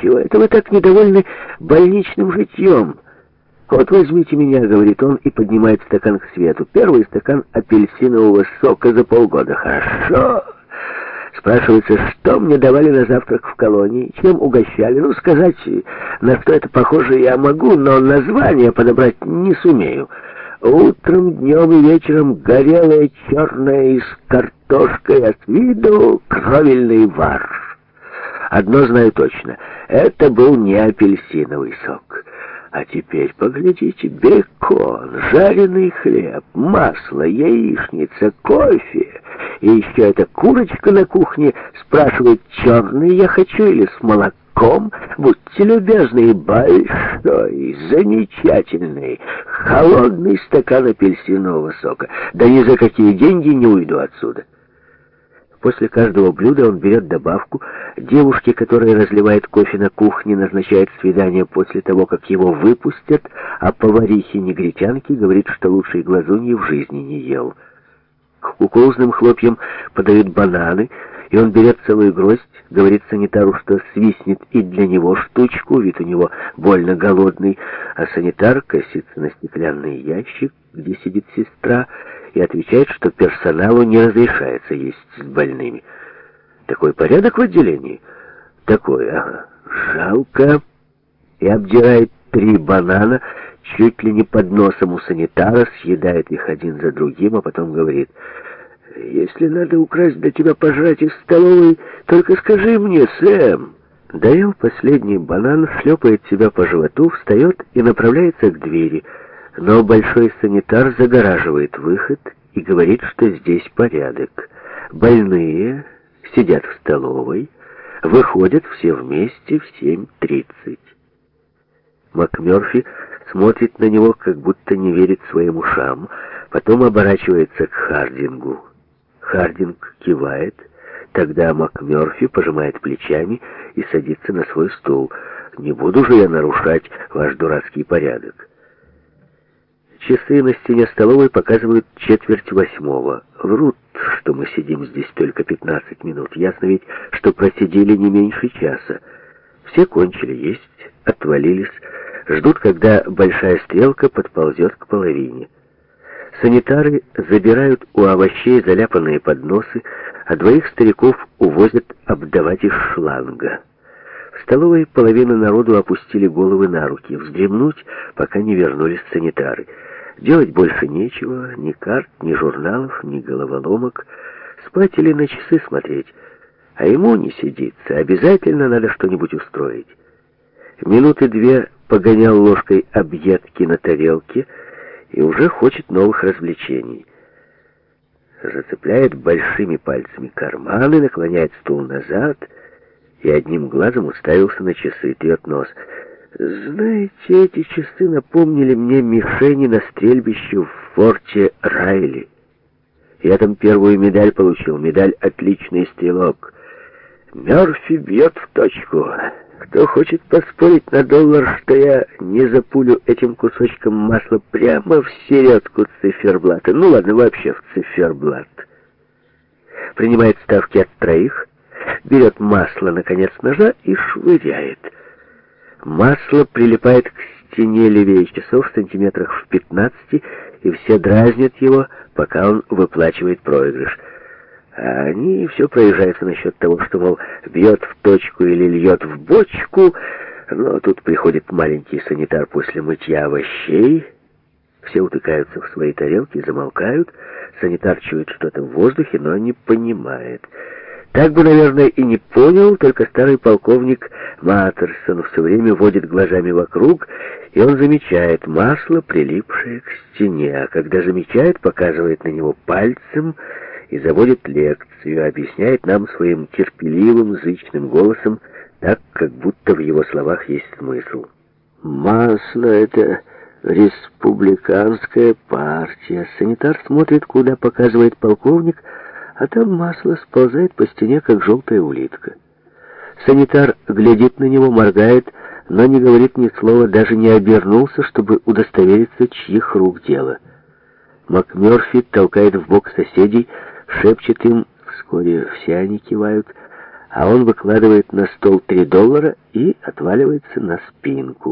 Чего это вы так недовольны больничным житьем? Вот возьмите меня, говорит он, и поднимает стакан к свету. Первый стакан апельсинового сока за полгода. Хорошо. Спрашивается, что мне давали на завтрак в колонии, чем угощали. Ну, сказать, на что это похоже, я могу, но название подобрать не сумею. Утром, днем и вечером горелое черное из с картошкой от виду кровельный варш. Одно знаю точно, это был не апельсиновый сок. А теперь поглядите, бекон, жареный хлеб, масло, яичница, кофе. И еще эта курочка на кухне спрашивает, черный я хочу или с молоком. Будьте любезны, большой, замечательный, холодный стакан апельсинового сока. Да ни за какие деньги не уйду отсюда. После каждого блюда он берет добавку. Девушке, которая разливает кофе на кухне, назначает свидание после того, как его выпустят, а поварихе-негритянке говорит, что лучшей глазуньи в жизни не ел. К кукурузным хлопьям подают бананы, и он берет целую гроздь, говорит санитару, что свистнет и для него штучку, вид у него больно голодный, а санитар косится на стеклянный ящик, где сидит сестра, и отвечает, что персоналу не разрешается есть с больными. Такой порядок в отделении? Такой, ага. Жалко. И обдирает три банана, чуть ли не под носом у санитара, съедает их один за другим, а потом говорит... «Если надо украсть для тебя пожрать из столовой, только скажи мне, Сэм!» Доел последний банан, шлепает себя по животу, встает и направляется к двери — но большой санитар загораживает выход и говорит, что здесь порядок. Больные сидят в столовой, выходят все вместе в 7.30. МакМёрфи смотрит на него, как будто не верит своим ушам, потом оборачивается к Хардингу. Хардинг кивает, тогда МакМёрфи пожимает плечами и садится на свой стул. «Не буду же я нарушать ваш дурацкий порядок». Часы на стене столовой показывают четверть восьмого. Врут, что мы сидим здесь только 15 минут. Ясно ведь, что просидели не меньше часа. Все кончили есть, отвалились, ждут, когда большая стрелка подползет к половине. Санитары забирают у овощей заляпанные подносы, а двоих стариков увозят обдавать из шланга. В столовой половина народу опустили головы на руки, вздремнуть, пока не вернулись санитары — Делать больше нечего, ни карт, ни журналов, ни головоломок. Спать или на часы смотреть. А ему не сидится, обязательно надо что-нибудь устроить. Минуты две погонял ложкой объедки на тарелке и уже хочет новых развлечений. Зацепляет большими пальцами карманы, наклоняет стул назад и одним глазом уставился на часы, трет нос — знаете, эти часы напомнили мне мишени на стрельбище в форте Райли. Я там первую медаль получил, медаль «Отличный стрелок». Мерфи бьет в точку. Кто хочет поспорить на доллар, что я не запулю этим кусочком масла прямо в середку циферблата? Ну ладно, вообще в циферблат. Принимает ставки от троих, берет масло на конец ножа и швыряет — Масло прилипает к стене левее часов в сантиметрах в 15, и все дразнят его, пока он выплачивает проигрыш. А они все проезжаются насчет того, что, мол, бьет в точку или льет в бочку, но тут приходит маленький санитар после мытья овощей, все утыкаются в свои тарелки и замолкают, санитар чует что-то в воздухе, но не понимает — так бы, наверное, и не понял, только старый полковник Маттерсон все время водит глазами вокруг, и он замечает масло, прилипшее к стене, а когда замечает, показывает на него пальцем и заводит лекцию, объясняет нам своим терпеливым, зычным голосом, так, как будто в его словах есть смысл. «Масло — это республиканская партия. Санитар смотрит, куда показывает полковник — а там масло сползает по стене, как желтая улитка. Санитар глядит на него, моргает, но не говорит ни слова, даже не обернулся, чтобы удостовериться, чьих рук дело. МакМёрфи толкает в бок соседей, шепчет им, вскоре все они кивают, а он выкладывает на стол три доллара и отваливается на спинку.